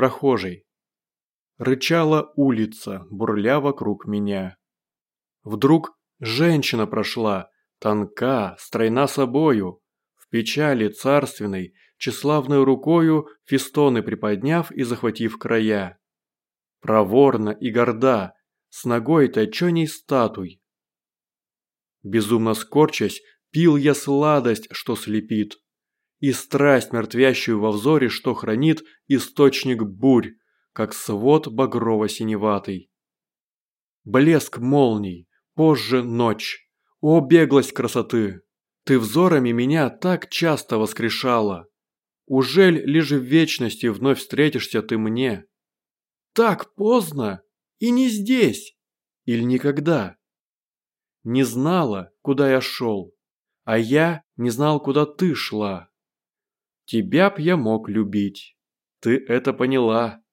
прохожий. Рычала улица, бурля вокруг меня. Вдруг женщина прошла, тонка, стройна собою, в печали царственной, тщеславной рукою фистоны приподняв и захватив края. Проворна и горда, с ногой точеней статуй. Безумно скорчась, пил я сладость, что слепит, и страсть мертвящую во взоре, что хранит источник бурь, как свод багрово-синеватый. Блеск молний, позже ночь, о беглость красоты! Ты взорами меня так часто воскрешала. Ужель лишь в вечности вновь встретишься ты мне? Так поздно и не здесь, или никогда? Не знала, куда я шел, а я не знал, куда ты шла. Тебя б я мог любить, ты это поняла.